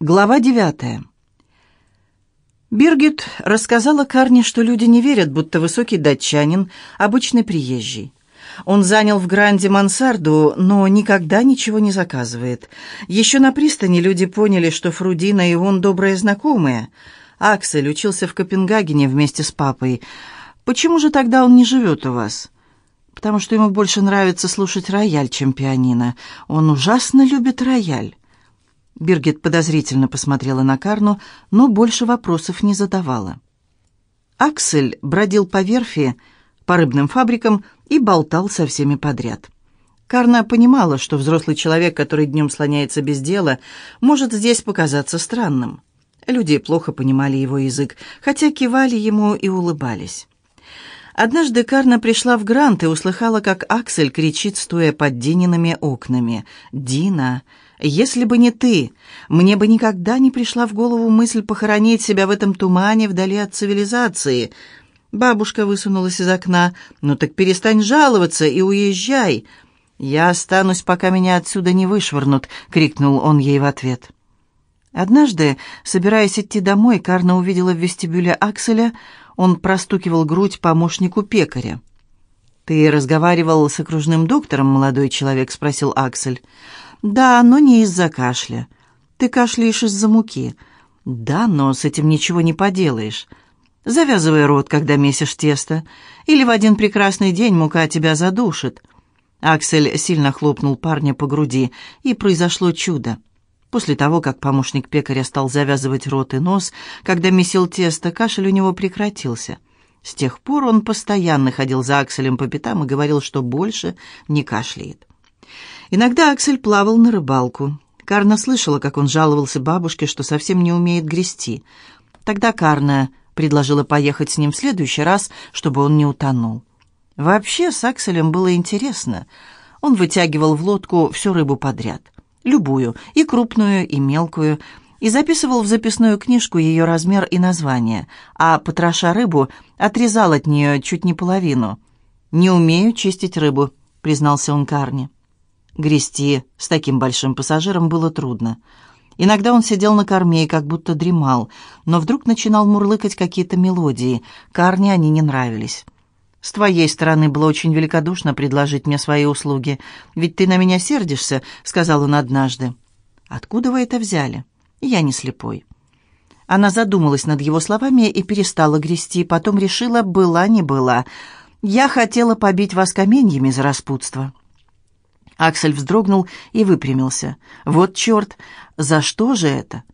Глава девятая. Биргит рассказала Карне, что люди не верят, будто высокий датчанин – обычный приезжий. Он занял в Гранде мансарду, но никогда ничего не заказывает. Еще на пристани люди поняли, что Фрудина и он добрые знакомые. Аксель учился в Копенгагене вместе с папой. «Почему же тогда он не живет у вас?» «Потому что ему больше нравится слушать рояль, чем пианино. Он ужасно любит рояль». Биргит подозрительно посмотрела на Карну, но больше вопросов не задавала. Аксель бродил по верфи, по рыбным фабрикам и болтал со всеми подряд. Карна понимала, что взрослый человек, который днем слоняется без дела, может здесь показаться странным. Люди плохо понимали его язык, хотя кивали ему и улыбались. Однажды Карна пришла в Грант и услыхала, как Аксель кричит, стоя под Диниными окнами. «Дина!» Если бы не ты, мне бы никогда не пришла в голову мысль похоронить себя в этом тумане вдали от цивилизации. Бабушка высунулась из окна. «Ну так перестань жаловаться и уезжай!» «Я останусь, пока меня отсюда не вышвырнут», — крикнул он ей в ответ. Однажды, собираясь идти домой, Карна увидела в вестибюле Акселя. Он простукивал грудь помощнику пекаря. «Ты разговаривал с окружным доктором, молодой человек?» — спросил Аксель. «Да, но не из-за кашля. Ты кашляешь из-за муки. Да, но с этим ничего не поделаешь. Завязывай рот, когда месишь тесто, или в один прекрасный день мука тебя задушит». Аксель сильно хлопнул парня по груди, и произошло чудо. После того, как помощник пекаря стал завязывать рот и нос, когда месил тесто, кашель у него прекратился. С тех пор он постоянно ходил за Акселем по пятам и говорил, что больше не кашляет. Иногда Аксель плавал на рыбалку. Карна слышала, как он жаловался бабушке, что совсем не умеет грести. Тогда Карна предложила поехать с ним в следующий раз, чтобы он не утонул. Вообще с Акселем было интересно. Он вытягивал в лодку всю рыбу подряд. Любую, и крупную, и мелкую, и записывал в записную книжку ее размер и название, а, потроша рыбу, отрезал от нее чуть не половину. «Не умею чистить рыбу», — признался он Карне. Грести с таким большим пассажиром было трудно. Иногда он сидел на корме и как будто дремал, но вдруг начинал мурлыкать какие-то мелодии. Карне они не нравились. «С твоей стороны было очень великодушно предложить мне свои услуги. Ведь ты на меня сердишься», — сказал он однажды. «Откуда вы это взяли? Я не слепой». Она задумалась над его словами и перестала грести, потом решила, была не была. «Я хотела побить вас каменьями за распутство». Аксель вздрогнул и выпрямился. «Вот черт! За что же это?»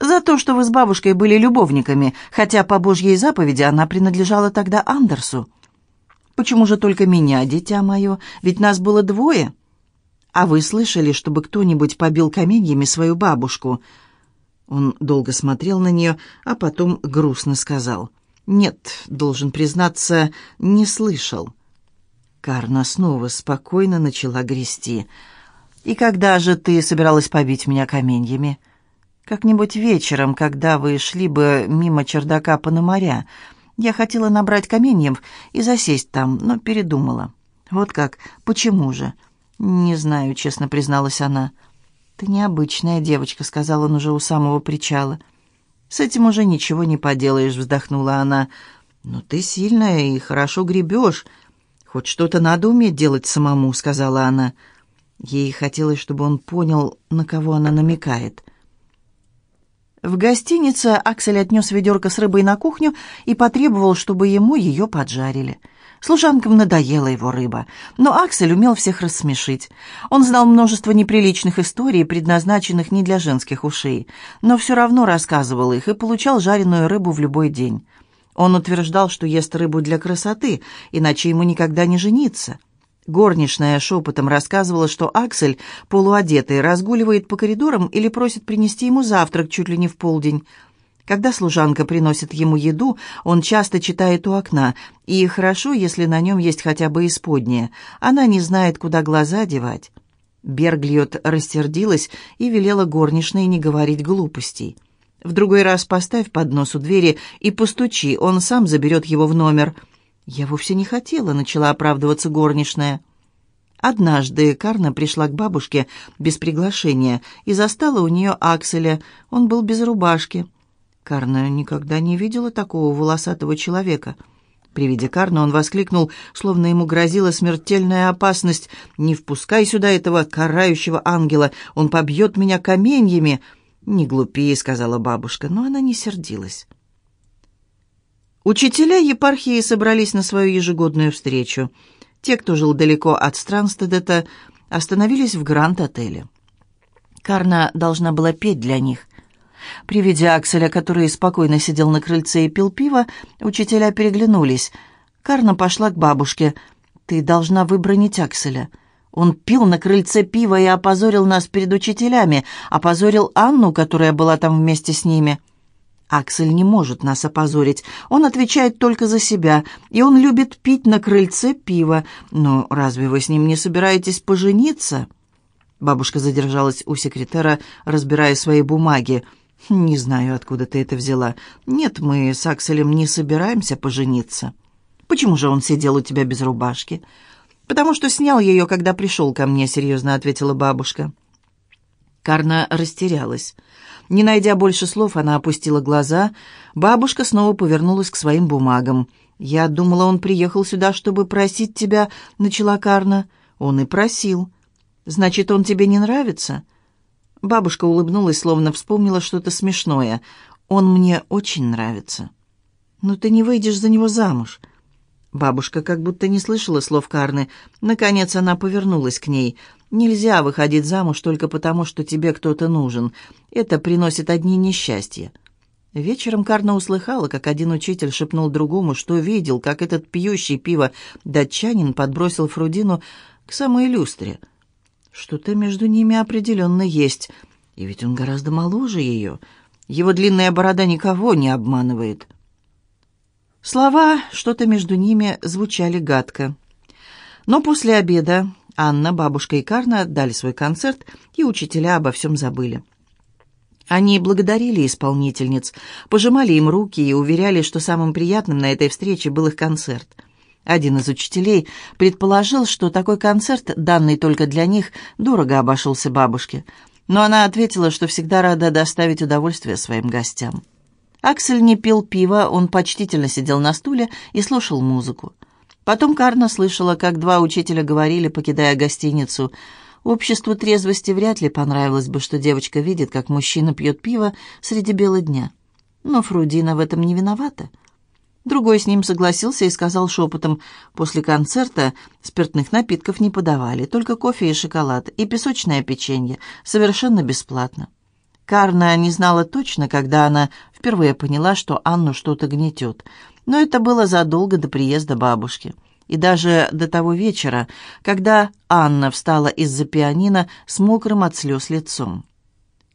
«За то, что вы с бабушкой были любовниками, хотя по Божьей заповеди она принадлежала тогда Андерсу». «Почему же только меня, дитя мое? Ведь нас было двое». «А вы слышали, чтобы кто-нибудь побил каменьями свою бабушку?» Он долго смотрел на нее, а потом грустно сказал. «Нет, должен признаться, не слышал». Карна снова спокойно начала грести. «И когда же ты собиралась побить меня каменьями?» «Как-нибудь вечером, когда вы шли бы мимо чердака Пономаря. Я хотела набрать каменьев и засесть там, но передумала». «Вот как? Почему же?» «Не знаю», — честно призналась она. «Ты необычная девочка», — сказал он уже у самого причала. «С этим уже ничего не поделаешь», — вздохнула она. «Но ты сильная и хорошо гребешь. «Хоть что-то надо уметь делать самому», — сказала она. Ей хотелось, чтобы он понял, на кого она намекает. В гостинице Аксель отнес ведерко с рыбой на кухню и потребовал, чтобы ему ее поджарили. Служанкам надоела его рыба, но Аксель умел всех рассмешить. Он знал множество неприличных историй, предназначенных не для женских ушей, но все равно рассказывал их и получал жареную рыбу в любой день. Он утверждал, что ест рыбу для красоты, иначе ему никогда не жениться. Горничная шепотом рассказывала, что Аксель, полуодетый, разгуливает по коридорам или просит принести ему завтрак чуть ли не в полдень. Когда служанка приносит ему еду, он часто читает у окна, и хорошо, если на нем есть хотя бы исподнее. Она не знает, куда глаза девать. Берглиот растердилась и велела горничной не говорить глупостей. В другой раз поставь поднос у двери и постучи, он сам заберет его в номер». «Я вовсе не хотела», — начала оправдываться горничная. Однажды Карна пришла к бабушке без приглашения и застала у нее Акселя. Он был без рубашки. Карна никогда не видела такого волосатого человека. При виде Карна он воскликнул, словно ему грозила смертельная опасность. «Не впускай сюда этого карающего ангела, он побьет меня каменьями!» «Не глупи», — сказала бабушка, но она не сердилась. Учителя епархии собрались на свою ежегодную встречу — те, кто жил далеко от Странстедета, остановились в Гранд-отеле. Карна должна была петь для них. При виде Акселя, который спокойно сидел на крыльце и пил пиво, учителя переглянулись. Карна пошла к бабушке. «Ты должна выбронить Акселя». Он пил на крыльце пиво и опозорил нас перед учителями, опозорил Анну, которая была там вместе с ними. Аксель не может нас опозорить. Он отвечает только за себя, и он любит пить на крыльце пиво. Но разве вы с ним не собираетесь пожениться?» Бабушка задержалась у секретаря, разбирая свои бумаги. «Не знаю, откуда ты это взяла. Нет, мы с Акселем не собираемся пожениться». «Почему же он сидел у тебя без рубашки?» «Потому что снял ее, когда пришел ко мне», — серьезно ответила бабушка. Карна растерялась. Не найдя больше слов, она опустила глаза. Бабушка снова повернулась к своим бумагам. «Я думала, он приехал сюда, чтобы просить тебя», — начала Карна. «Он и просил». «Значит, он тебе не нравится?» Бабушка улыбнулась, словно вспомнила что-то смешное. «Он мне очень нравится». «Но ты не выйдешь за него замуж». Бабушка как будто не слышала слов Карны. Наконец она повернулась к ней. Нельзя выходить замуж только потому, что тебе кто-то нужен. Это приносит одни несчастья. Вечером Карна услыхала, как один учитель шепнул другому, что видел, как этот пьющий пиво датчанин подбросил Фрудину к самой люстре. Что-то между ними определенно есть, и ведь он гораздо моложе ее. Его длинная борода никого не обманывает. Слова «что-то между ними» звучали гадко. Но после обеда Анна, бабушка и Карна отдали свой концерт, и учителя обо всем забыли. Они благодарили исполнительниц, пожимали им руки и уверяли, что самым приятным на этой встрече был их концерт. Один из учителей предположил, что такой концерт, данный только для них, дорого обошелся бабушке, но она ответила, что всегда рада доставить удовольствие своим гостям. Аксель не пил пива, он почтительно сидел на стуле и слушал музыку. Потом Карна слышала, как два учителя говорили, покидая гостиницу. Обществу трезвости вряд ли понравилось бы, что девочка видит, как мужчина пьет пиво среди бела дня. Но Фрудина в этом не виновата. Другой с ним согласился и сказал шепотом, после концерта спиртных напитков не подавали, только кофе и шоколад, и песочное печенье, совершенно бесплатно. Карна не знала точно, когда она впервые поняла, что Анну что-то гнетет — но это было задолго до приезда бабушки. И даже до того вечера, когда Анна встала из-за пианино с мокрым от слез лицом.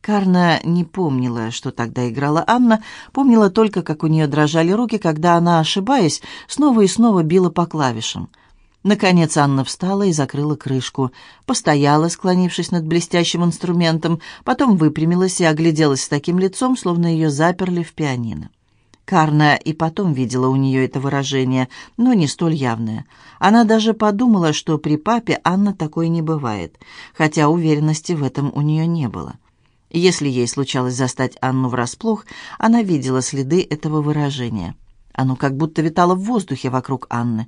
Карна не помнила, что тогда играла Анна, помнила только, как у нее дрожали руки, когда она, ошибаясь, снова и снова била по клавишам. Наконец Анна встала и закрыла крышку, постояла, склонившись над блестящим инструментом, потом выпрямилась и огляделась с таким лицом, словно ее заперли в пианино. Карна и потом видела у нее это выражение, но не столь явное. Она даже подумала, что при папе Анна такой не бывает, хотя уверенности в этом у нее не было. Если ей случалось застать Анну врасплох, она видела следы этого выражения. Оно как будто витало в воздухе вокруг Анны.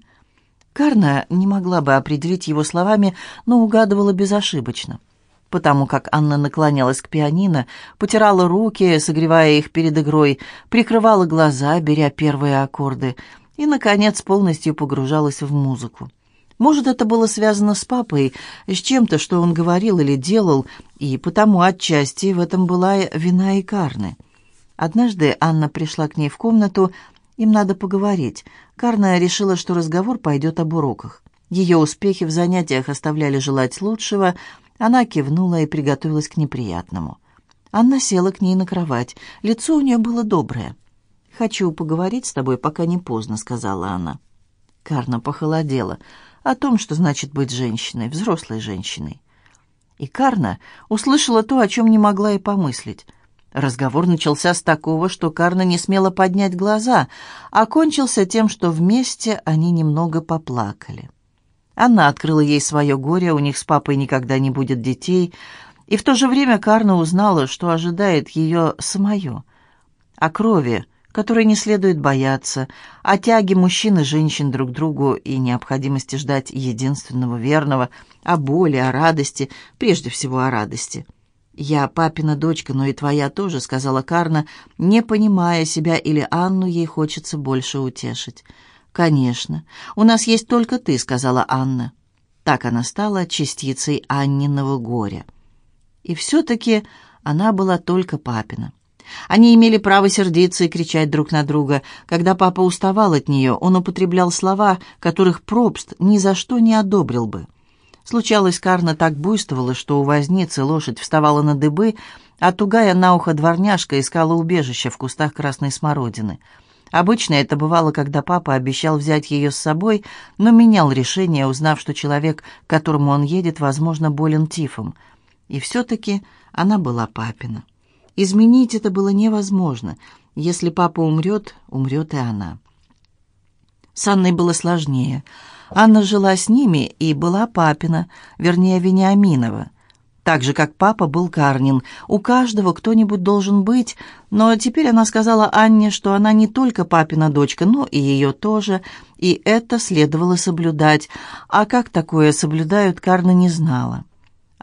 Карна не могла бы определить его словами, но угадывала безошибочно потому как Анна наклонялась к пианино, потирала руки, согревая их перед игрой, прикрывала глаза, беря первые аккорды, и, наконец, полностью погружалась в музыку. Может, это было связано с папой, с чем-то, что он говорил или делал, и потому отчасти в этом была вина и Карны. Однажды Анна пришла к ней в комнату, им надо поговорить. Карна решила, что разговор пойдет об уроках. Ее успехи в занятиях оставляли желать лучшего, она кивнула и приготовилась к неприятному. Анна села к ней на кровать. Лицо у нее было доброе. «Хочу поговорить с тобой, пока не поздно», — сказала она. Карна похолодела. О том, что значит быть женщиной, взрослой женщиной. И Карна услышала то, о чем не могла и помыслить. Разговор начался с такого, что Карна не смела поднять глаза, а кончился тем, что вместе они немного поплакали. Анна открыла ей свое горе, у них с папой никогда не будет детей, и в то же время Карна узнала, что ожидает ее самое. О крови, которой не следует бояться, о тяге мужчин и женщин друг к другу и необходимости ждать единственного верного, о боли, о радости, прежде всего о радости. «Я папина дочка, но и твоя тоже», — сказала Карна, не понимая себя или Анну ей хочется больше утешить. «Конечно. У нас есть только ты», — сказала Анна. Так она стала частицей Анниного горя. И все-таки она была только папина. Они имели право сердиться и кричать друг на друга. Когда папа уставал от нее, он употреблял слова, которых Пробст ни за что не одобрил бы. Случалось, Карна так буйствовала, что у возницы лошадь вставала на дыбы, а тугая на ухо дворняжка искала убежище в кустах красной смородины. Обычно это бывало, когда папа обещал взять ее с собой, но менял решение, узнав, что человек, к которому он едет, возможно, болен тифом. И все-таки она была папина. Изменить это было невозможно. Если папа умрет, умрет и она. С Анной было сложнее. Анна жила с ними и была папина, вернее, Вениаминова. Так же, как папа был Карнин. У каждого кто-нибудь должен быть, но теперь она сказала Анне, что она не только папина дочка, но и ее тоже, и это следовало соблюдать. А как такое соблюдают, Карна не знала.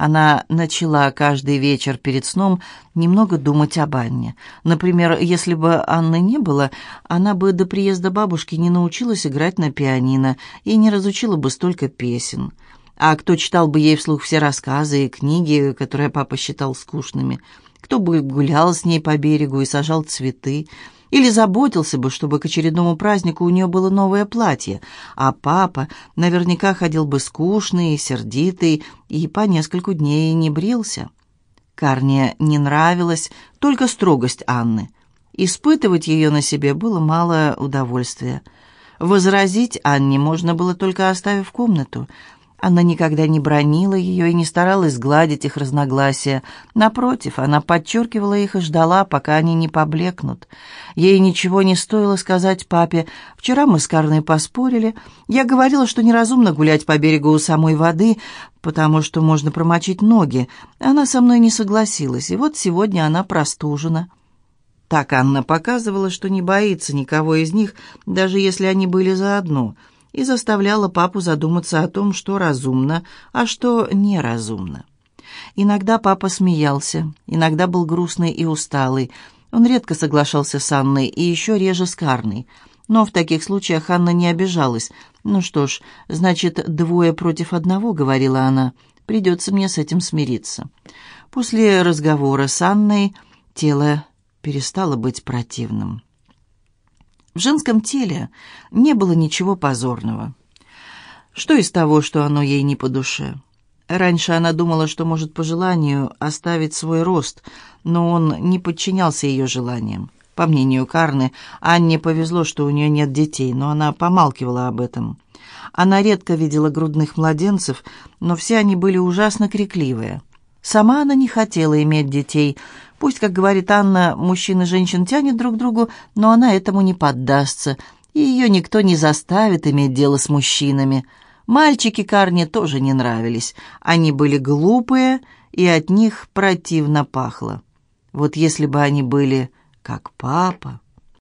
Она начала каждый вечер перед сном немного думать об Анне. Например, если бы Анны не было, она бы до приезда бабушки не научилась играть на пианино и не разучила бы столько песен. А кто читал бы ей вслух все рассказы и книги, которые папа считал скучными? Кто бы гулял с ней по берегу и сажал цветы? Или заботился бы, чтобы к очередному празднику у нее было новое платье, а папа наверняка ходил бы скучный, сердитый и по нескольку дней не брился. Карне не нравилась только строгость Анны. Испытывать ее на себе было мало удовольствия. Возразить Анне можно было только оставив комнату, она никогда не бронила ее и не старалась сгладить их разногласия. Напротив, она подчеркивала их и ждала, пока они не поблекнут. Ей ничего не стоило сказать папе. «Вчера мы с Карной поспорили. Я говорила, что неразумно гулять по берегу у самой воды, потому что можно промочить ноги. Она со мной не согласилась, и вот сегодня она простужена». Так Анна показывала, что не боится никого из них, даже если они были заодно — и заставляла папу задуматься о том, что разумно, а что неразумно. Иногда папа смеялся, иногда был грустный и усталый. Он редко соглашался с Анной и еще реже с Карной. Но в таких случаях Анна не обижалась. «Ну что ж, значит, двое против одного», — говорила она. «Придется мне с этим смириться». После разговора с Анной тело перестало быть противным. В женском теле не было ничего позорного. Что из того, что оно ей не по душе? Раньше она думала, что может по желанию оставить свой рост, но он не подчинялся ее желаниям. По мнению Карны, Анне повезло, что у нее нет детей, но она помалкивала об этом. Она редко видела грудных младенцев, но все они были ужасно крикливые. Сама она не хотела иметь детей, Пусть, как говорит Анна, мужчин и женщин тянет друг к другу, но она этому не поддастся, и ее никто не заставит иметь дело с мужчинами. Мальчики Карне тоже не нравились. Они были глупые, и от них противно пахло. Вот если бы они были как папа...